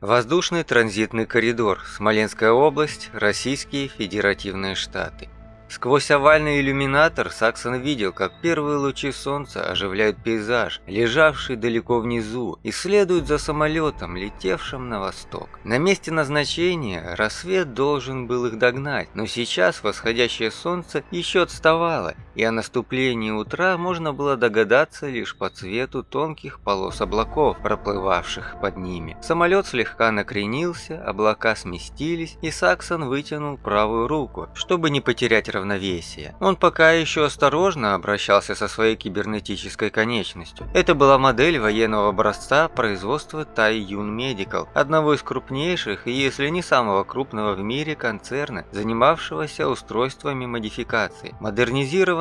Воздушный транзитный коридор, Смоленская область, Российские Федеративные Штаты. Сквозь овальный иллюминатор Саксон видел, как первые лучи солнца оживляют пейзаж, лежавший далеко внизу, и следуют за самолетом, летевшим на восток. На месте назначения рассвет должен был их догнать, но сейчас восходящее солнце еще отставало, и о наступлении утра можно было догадаться лишь по цвету тонких полос облаков, проплывавших под ними. Самолет слегка накренился, облака сместились, и Саксон вытянул правую руку, чтобы не потерять равновесие. Он пока еще осторожно обращался со своей кибернетической конечностью. Это была модель военного образца производства Tai Yun Medical, одного из крупнейших и если не самого крупного в мире концерна, занимавшегося устройствами модификации.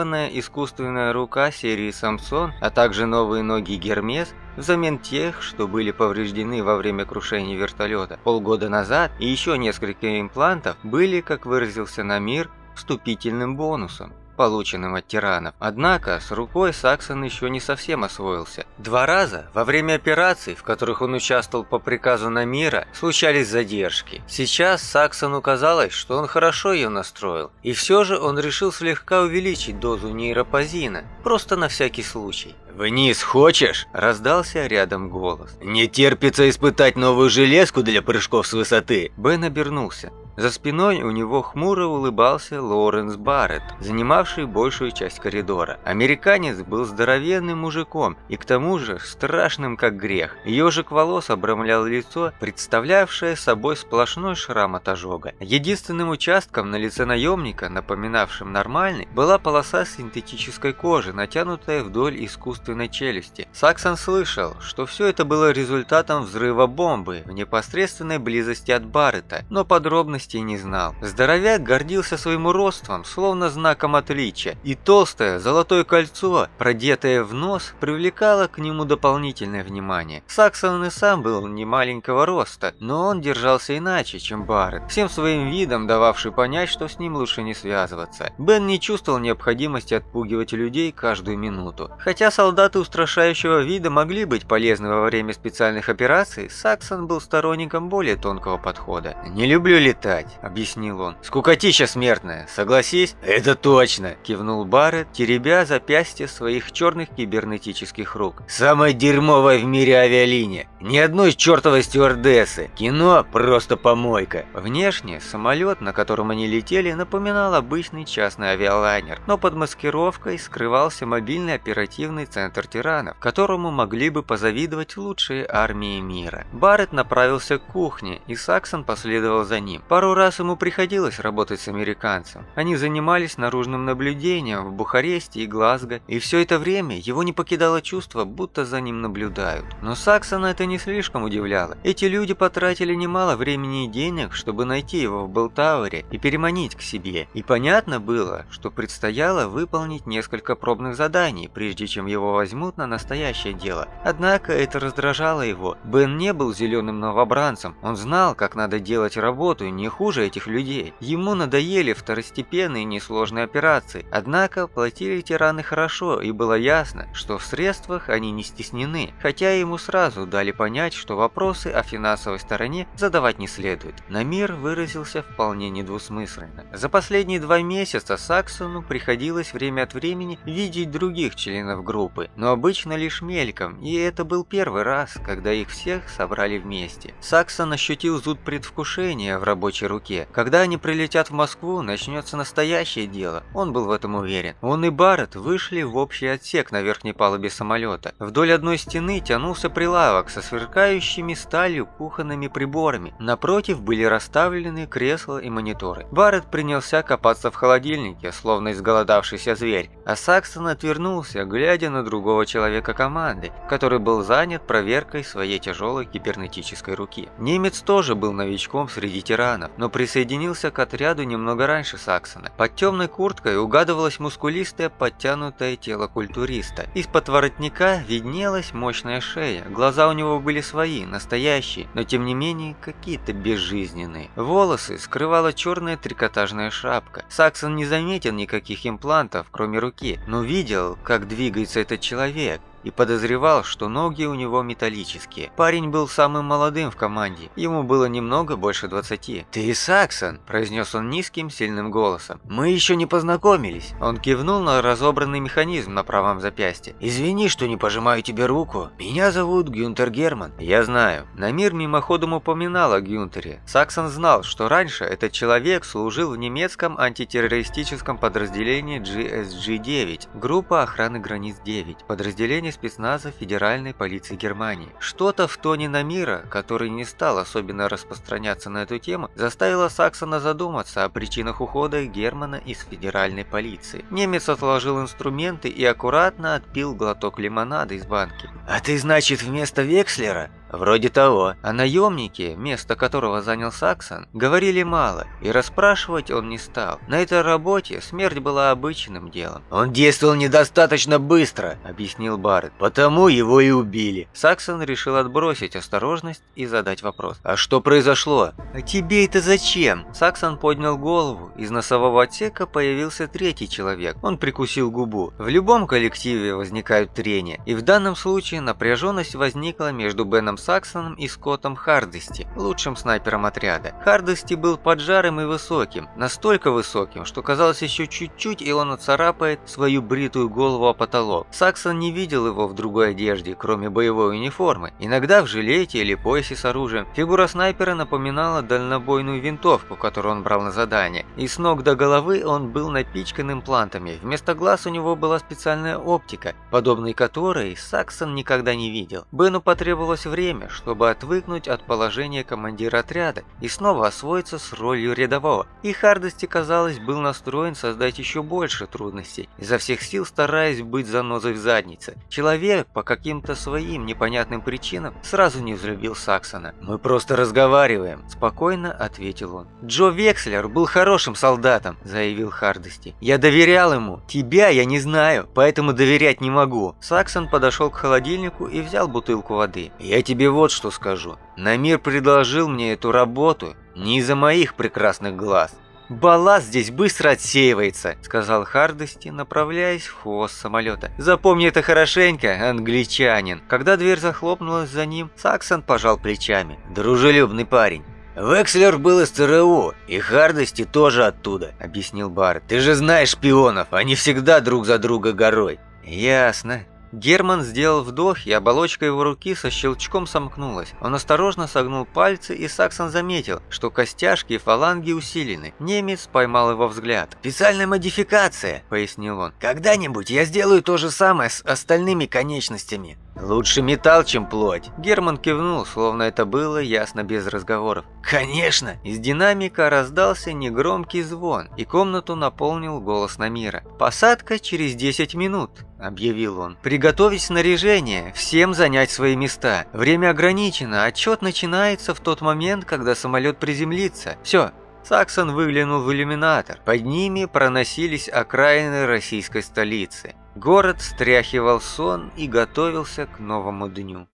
Модернизированная искусственная рука серии Samsung, а также новые ноги Гермес взамен тех, что были повреждены во время крушения вертолета. Полгода назад, и еще несколько имплантов были, как выразился Намир, вступительным бонусом, полученным от тиранов. Однако с рукой Саксон еще не совсем освоился. Два раза во время операций, в которых он участвовал по приказу Намира, случались задержки. Сейчас Саксону казалось, что он хорошо ее настроил, и все же он решил слегка увеличить дозу нейропозина, просто на всякий случай. «Вниз хочешь?» – раздался рядом голос. «Не терпится испытать новую железку для прыжков с высоты!» Бен обернулся. За спиной у него хмуро улыбался Лоренс Барретт, занимавший большую часть коридора. Американец был здоровенным мужиком и к тому же страшным как грех. Ежик волос обрамлял лицо, представлявшее собой сплошной шрам от ожога. Единственным участком на лице наемника, напоминавшим нормальный, была полоса синтетической кожи, натянутая вдоль искусственной челюсти. Саксон слышал, что все это было результатом взрыва бомбы в непосредственной близости от Баррета, но подробности подробностей не знал. Здоровяк гордился своим ростом, словно знаком отличия, и толстое золотое кольцо, продетое в нос, привлекало к нему дополнительное внимание. Саксон и сам был не маленького роста, но он держался иначе, чем Барретт, всем своим видом дававший понять, что с ним лучше не связываться. Бен не чувствовал необходимости отпугивать людей каждую минуту. Хотя солдаты устрашающего вида могли быть полезны во время специальных операций, Саксон был сторонником более тонкого подхода. «Не люблю летать», читать», — объяснил он. «Скукотища смертная, согласись?» «Это точно», — кивнул Барретт, теребя запястье своих черных кибернетических рук. «Самая дерьмовая в мире авиалиния. Ни одной чертовой стюардессы. Кино просто помойка». Внешне самолет, на котором они летели, напоминал обычный частный авиалайнер, но под маскировкой скрывался мобильный оперативный центр тиранов, которому могли бы позавидовать лучшие армии мира. Барретт направился к кухне, и Саксон последовал за ним. Пару Пару раз ему приходилось работать с американцем. Они занимались наружным наблюдением в Бухаресте и Глазго, и все это время его не покидало чувство, будто за ним наблюдают. Но Саксона это не слишком удивляло. Эти люди потратили немало времени и денег, чтобы найти его в Белтауэре и переманить к себе. И понятно было, что предстояло выполнить несколько пробных заданий, прежде чем его возьмут на настоящее дело. Однако это раздражало его. Бен не был зеленым новобранцем, он знал, как надо делать работу, не хуже этих людей. Ему надоели второстепенные несложные операции, однако платили тираны хорошо, и было ясно, что в средствах они не стеснены, хотя ему сразу дали понять, что вопросы о финансовой стороне задавать не следует. Намир выразился вполне недвусмысленно. За последние два месяца Саксону приходилось время от времени видеть других членов группы, но обычно лишь мельком, и это был первый раз, когда их всех собрали вместе. Саксон ощутил зуд предвкушения в рабочей рабочей руке. Когда они прилетят в Москву, начнется настоящее дело. Он был в этом уверен. Он и Барретт вышли в общий отсек на верхней палубе самолета. Вдоль одной стены тянулся прилавок со сверкающими сталью кухонными приборами. Напротив были расставлены кресла и мониторы. Барретт принялся копаться в холодильнике, словно изголодавшийся зверь, а Саксон отвернулся, глядя на другого человека команды, который был занят проверкой своей тяжелой кибернетической руки. Немец тоже был новичком среди тиранов, но присоединился к отряду немного раньше Саксона. Под темной курткой угадывалось мускулистое подтянутое тело культуриста. Из-под воротника виднелась мощная шея, глаза у него были свои, настоящие, но тем не менее какие-то безжизненные. Волосы скрывала черная трикотажная шапка. Саксон не заметил никаких имплантов, кроме руки, но видел, как двигается этот человек, и подозревал, что ноги у него металлические. Парень был самым молодым в команде, ему было немного больше 20. «Ты Саксон», – произнес он низким, сильным голосом. «Мы еще не познакомились». Он кивнул на разобранный механизм на правом запястье. «Извини, что не пожимаю тебе руку. Меня зовут Гюнтер Герман». «Я знаю». Намир мимоходом упоминал о Гюнтере. Саксон знал, что раньше этот человек служил в немецком антитеррористическом подразделении GSG-9, группа охраны границ 9, подразделение спецназа Федеральной полиции Германии. Что-то в тоне Намира, который не стал особенно распространяться на эту тему, заставило Саксона задуматься о причинах ухода Германа из федеральной полиции. Немец отложил инструменты и аккуратно отпил глоток лимонада из банки. «А ты, значит, вместо Векслера?» Вроде того. А наемники, место которого занял Саксон, говорили мало, и расспрашивать он не стал. На этой работе смерть была обычным делом. «Он действовал недостаточно быстро», — объяснил Барретт. «Потому его и убили». Саксон решил отбросить осторожность и задать вопрос. «А что произошло?» «А тебе это зачем?» Саксон поднял голову. Из носового отсека появился третий человек. Он прикусил губу. В любом коллективе возникают трения, и в данном случае напряженность возникла между Беном Саксоном и Скоттом Хардести, лучшим снайпером отряда. Хардести был поджарым и высоким, настолько высоким, что казалось еще чуть-чуть, и он оцарапает свою бритую голову о потолок. Саксон не видел его в другой одежде, кроме боевой униформы, иногда в жилете или поясе с оружием. Фигура снайпера напоминала дальнобойную винтовку, которую он брал на задание, и с ног до головы он был напичкан имплантами. Вместо глаз у него была специальная оптика, подобной которой Саксон никогда не видел. Бену потребовалось время, время, чтобы отвыкнуть от положения командира отряда и снова освоиться с ролью рядового. И Хардости, казалось, был настроен создать еще больше трудностей, изо всех сил стараясь быть занозой в заднице. Человек, по каким-то своим непонятным причинам, сразу не взлюбил Саксона. «Мы просто разговариваем», – спокойно ответил он. «Джо Векслер был хорошим солдатом», – заявил Хардости. «Я доверял ему. Тебя я не знаю, поэтому доверять не могу». Саксон подошел к холодильнику и взял бутылку воды. «Я тебе тебе вот что скажу. Намир предложил мне эту работу не из-за моих прекрасных глаз. «Балласт здесь быстро отсеивается», — сказал Хардости, направляясь в хвост самолета. «Запомни это хорошенько, англичанин». Когда дверь захлопнулась за ним, Саксон пожал плечами. «Дружелюбный парень». «Векслер был из ЦРУ, и Хардости тоже оттуда», — объяснил Барретт. «Ты же знаешь шпионов, они всегда друг за друга горой». «Ясно», Герман сделал вдох, и оболочка его руки со щелчком сомкнулась. Он осторожно согнул пальцы, и Саксон заметил, что костяшки и фаланги усилены. Немец поймал его взгляд. «Специальная модификация», — пояснил он. «Когда-нибудь я сделаю то же самое с остальными конечностями». «Лучше металл, чем плоть!» Герман кивнул, словно это было ясно без разговоров. «Конечно!» Из динамика раздался негромкий звон, и комнату наполнил голос Намира. «Посадка через 10 минут», — объявил он. «Приготовить снаряжение, всем занять свои места. Время ограничено, отчет начинается в тот момент, когда самолет приземлится. Все, Саксон выглянул в иллюминатор. Под ними проносились окраины российской столицы. Город стряхивал сон и готовился к новому дню.